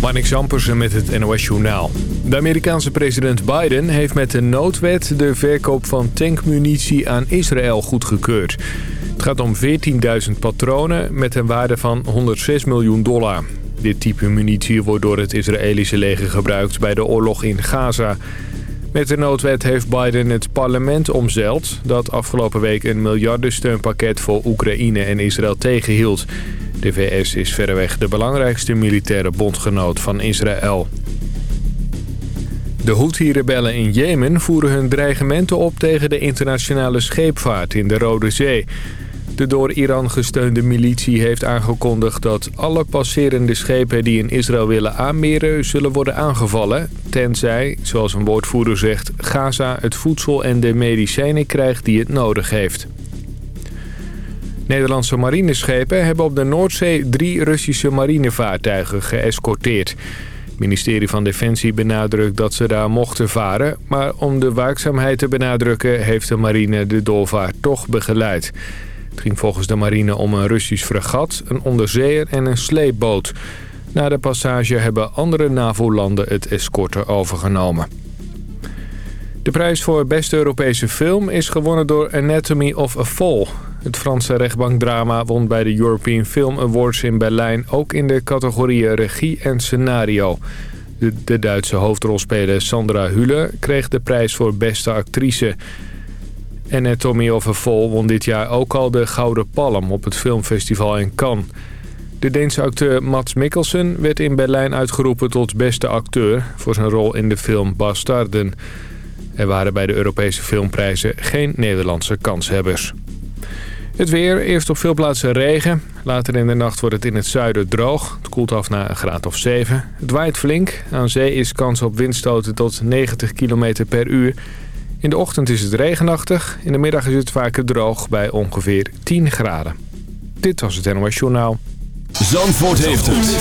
Marnik Zampersen met het NOS Journaal. De Amerikaanse president Biden heeft met de noodwet de verkoop van tankmunitie aan Israël goedgekeurd. Het gaat om 14.000 patronen met een waarde van 106 miljoen dollar. Dit type munitie wordt door het Israëlische leger gebruikt bij de oorlog in Gaza. Met de noodwet heeft Biden het parlement omzeild... dat afgelopen week een miljardensteunpakket voor Oekraïne en Israël tegenhield... De VS is verreweg de belangrijkste militaire bondgenoot van Israël. De Houthi-rebellen in Jemen voeren hun dreigementen op tegen de internationale scheepvaart in de Rode Zee. De door Iran gesteunde militie heeft aangekondigd dat alle passerende schepen die in Israël willen aanmeren zullen worden aangevallen. Tenzij, zoals een woordvoerder zegt, Gaza het voedsel en de medicijnen krijgt die het nodig heeft. Nederlandse marineschepen hebben op de Noordzee drie Russische marinevaartuigen geëscorteerd. Het ministerie van Defensie benadrukt dat ze daar mochten varen... maar om de waakzaamheid te benadrukken heeft de marine de doorvaart toch begeleid. Het ging volgens de marine om een Russisch fregat, een onderzeeër en een sleepboot. Na de passage hebben andere NAVO-landen het escorten overgenomen. De prijs voor beste Europese film is gewonnen door Anatomy of a Fall. Het Franse rechtbankdrama won bij de European Film Awards in Berlijn... ook in de categorieën regie en scenario. De, Duitse hoofdrolspeler Sandra Hülle kreeg de prijs voor beste actrice. Anatomy of a Fall won dit jaar ook al de Gouden Palm op het filmfestival in Cannes. De Deense acteur Mats Mikkelsen werd in Berlijn uitgeroepen tot beste acteur... voor zijn rol in de film Bastarden... Er waren bij de Europese filmprijzen geen Nederlandse kanshebbers. Het weer, eerst op veel plaatsen regen. Later in de nacht wordt het in het zuiden droog. Het koelt af naar een graad of 7. Het waait flink. Aan zee is kans op windstoten tot 90 km per uur. In de ochtend is het regenachtig. In de middag is het vaker droog bij ongeveer 10 graden. Dit was het NOS Journaal. Zandvoort heeft het.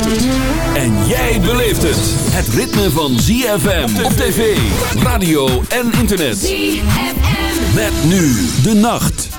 En jij beleeft het. Het ritme van ZFM op tv, radio en internet. ZFM. Met nu de nacht.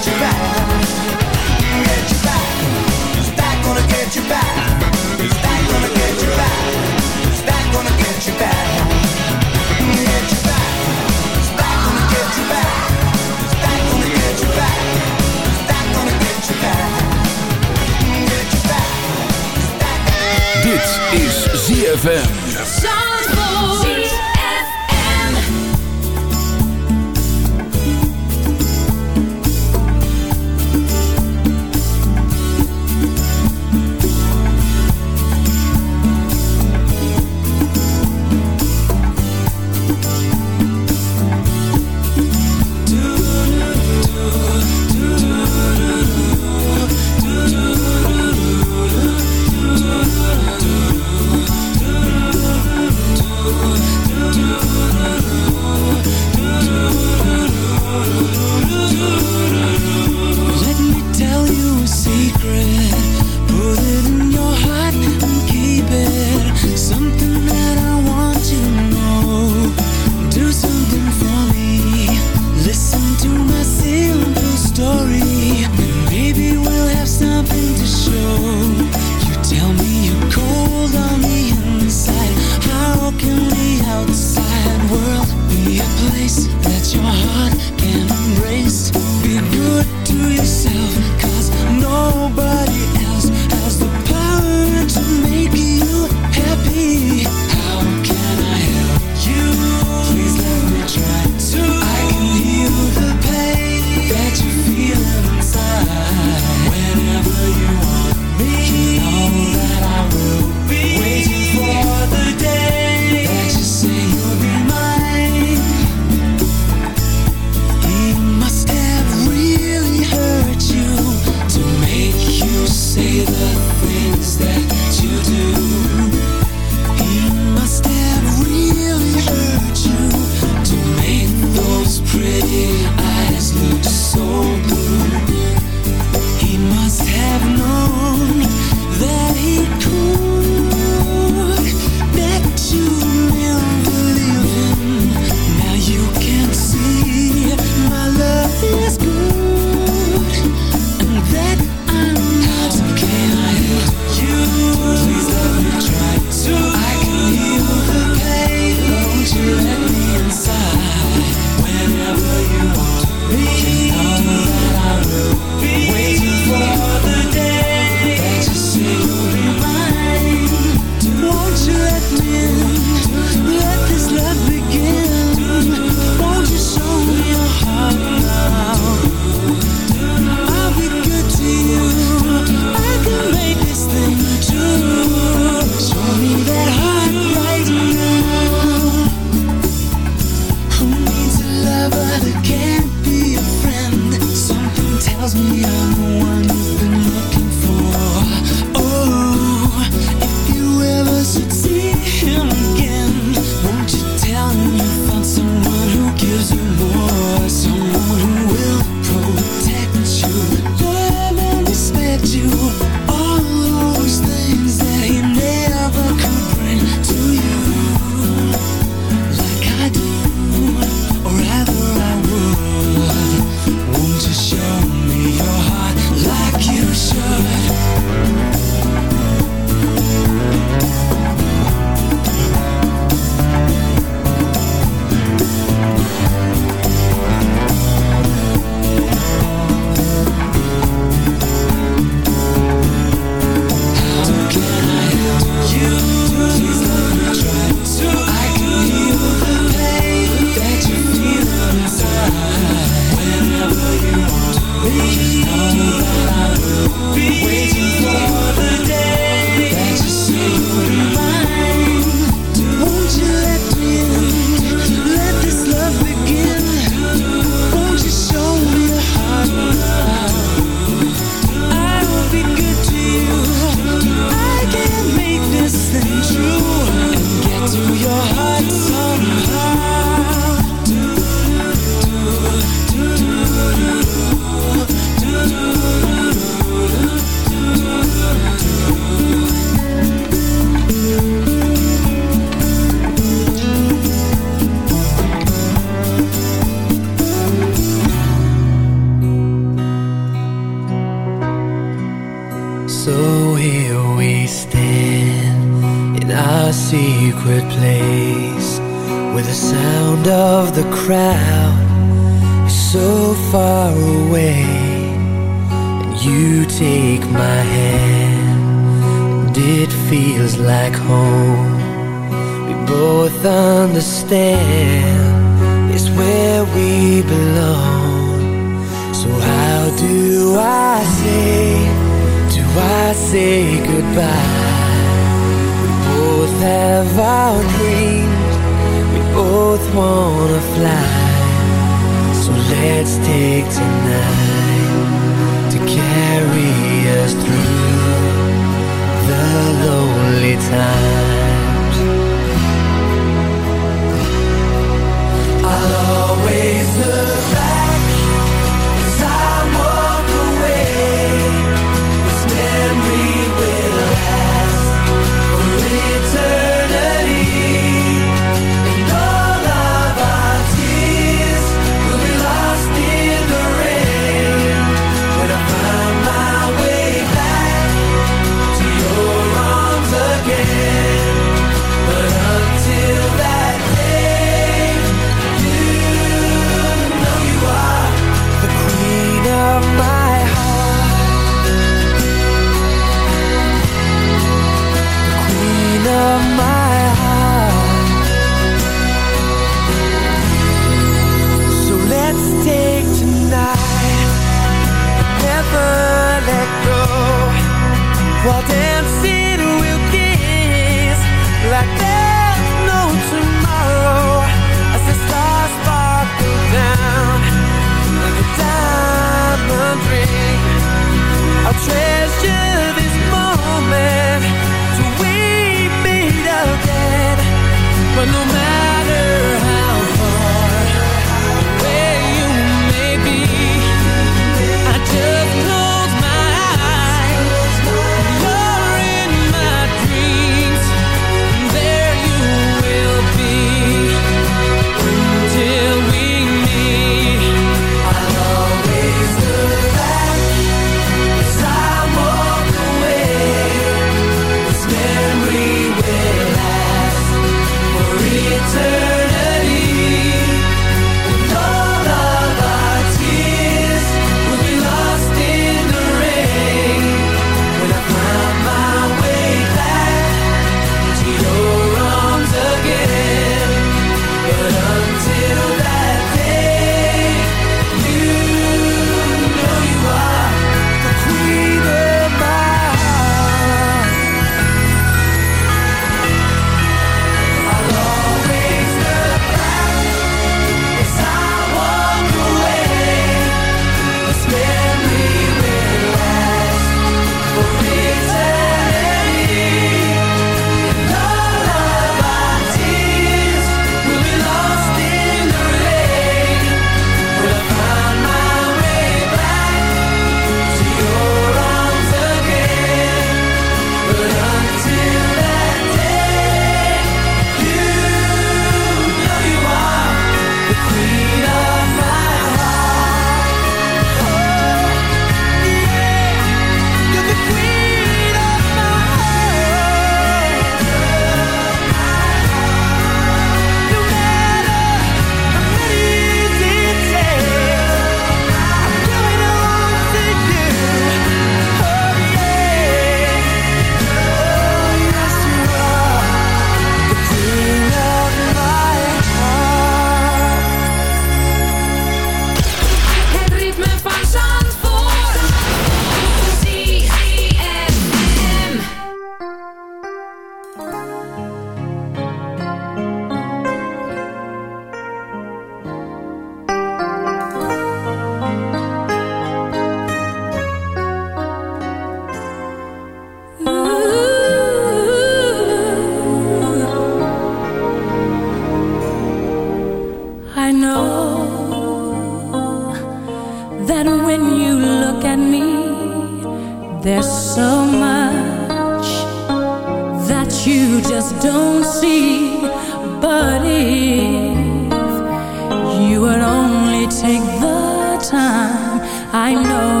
I know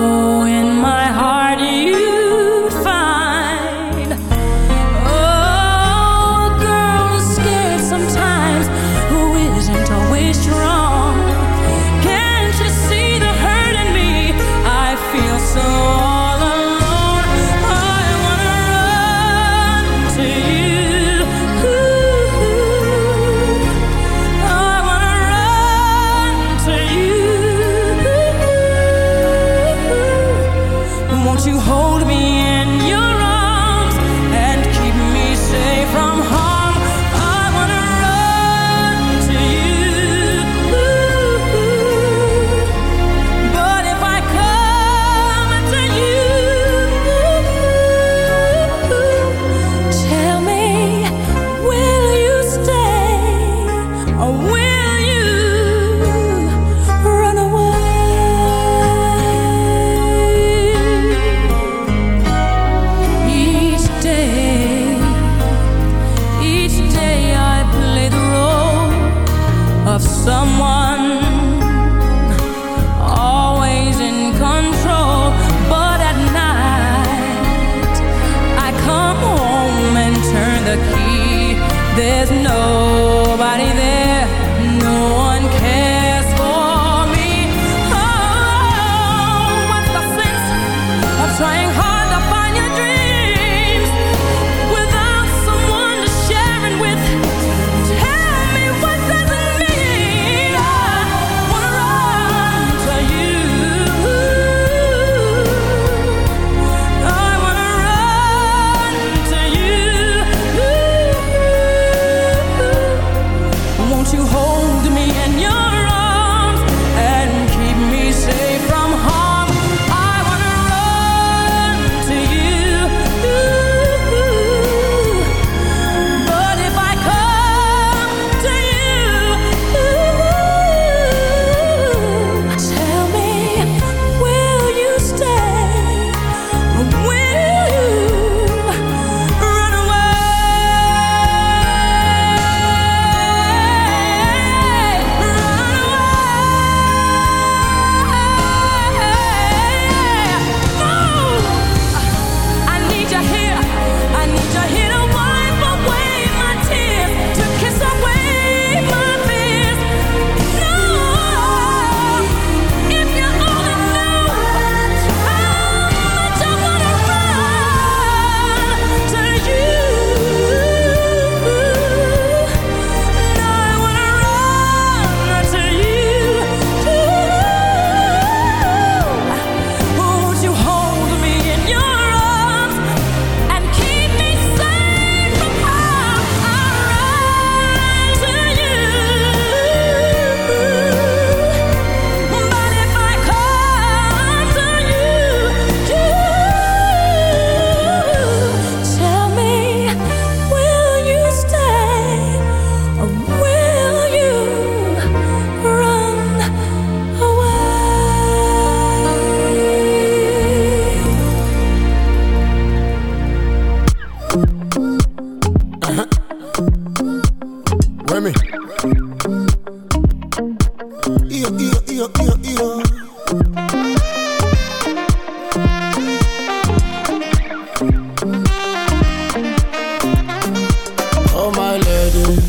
Oh my lady,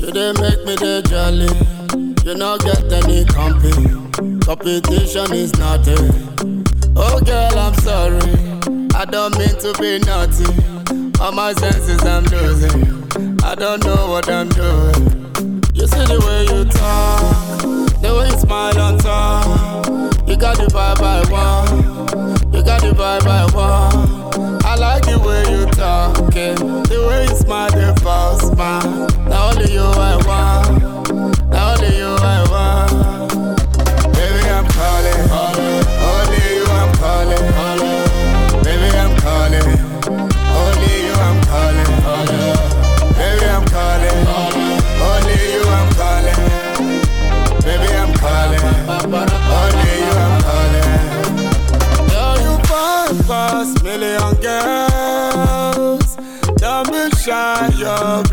you dey make me dey jolly. You no get any company, competition is nothing. Oh girl, I'm sorry, I don't mean to be naughty. All my senses I'm losing, I don't know what I'm doing. See the way you talk, the way you smile on top. You got the vibe I want, you got the vibe I want. I like the way you talking, the way you smile, the false smile. Now only you I want, now only you I want. Baby, I'm calling, only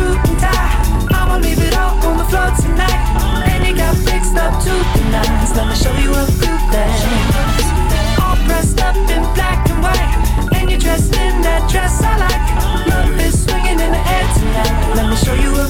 suit and tie. I'ma leave it all on the floor tonight. And you got fixed up to the nines. Let me show you a few things. All dressed up in black and white. And you're dressed in that dress I like. Love is swinging in the air tonight. Let me show you a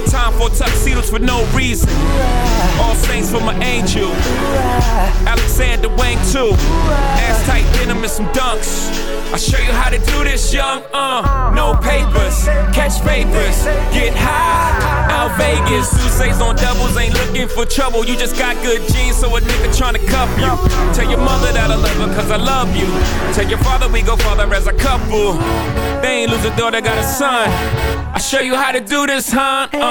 Time for tuxedos for no reason. All saints for my angel. Alexander Wang too. Ass tight denim and some dunks. I show you how to do this, young. Uh, no papers, catch papers, get high. Out Vegas, Sousa's on doubles, ain't looking for trouble. You just got good genes, so a nigga tryna cuff you. Tell your mother that I love her, cause I love you. Tell your father we go father as a couple. They ain't lose a daughter, got a son. I show you how to do this, huh? Uh.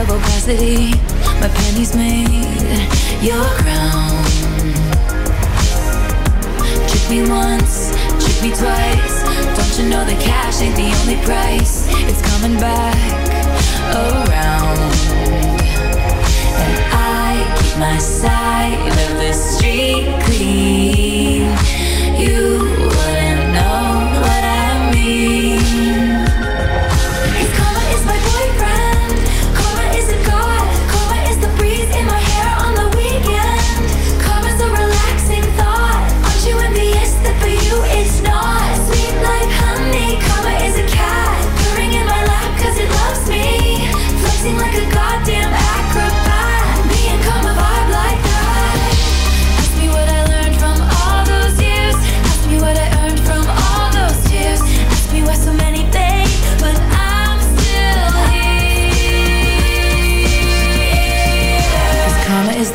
of opacity. My pennies made your crown. Trick me once, trick me twice. Don't you know that cash ain't the only price? It's coming back around. And I keep my side of the street clean. You.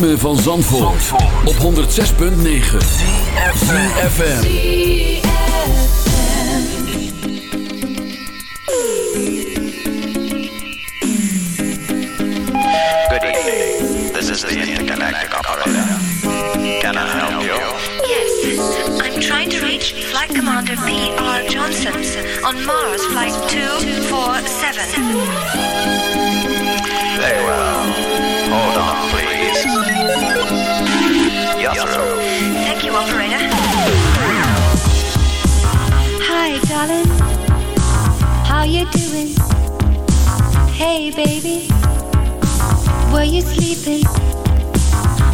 ritme van Zandvoort, op 106.9 ZFM. Good evening. This is the intergalactic operator. Can I help you? Yes, I'm trying to reach Flight Commander P.R. Johnson on Mars Flight 247. Very well. Hold on, please. You're through. Thank you, operator. Hi, darling. How you doing? Hey, baby. Were you sleeping?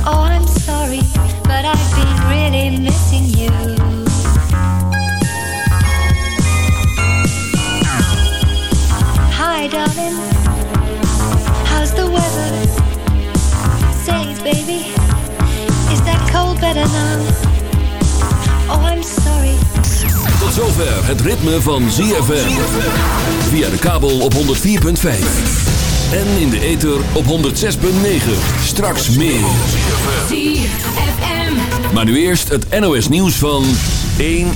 Oh, I'm sorry, but I've been really missing you. Baby, is that cold better now? Oh, I'm sorry. Tot zover het ritme van ZFM. Via de kabel op 104.5. En in de ether op 106.9. Straks meer. ZFM. Maar nu eerst het NOS nieuws van 1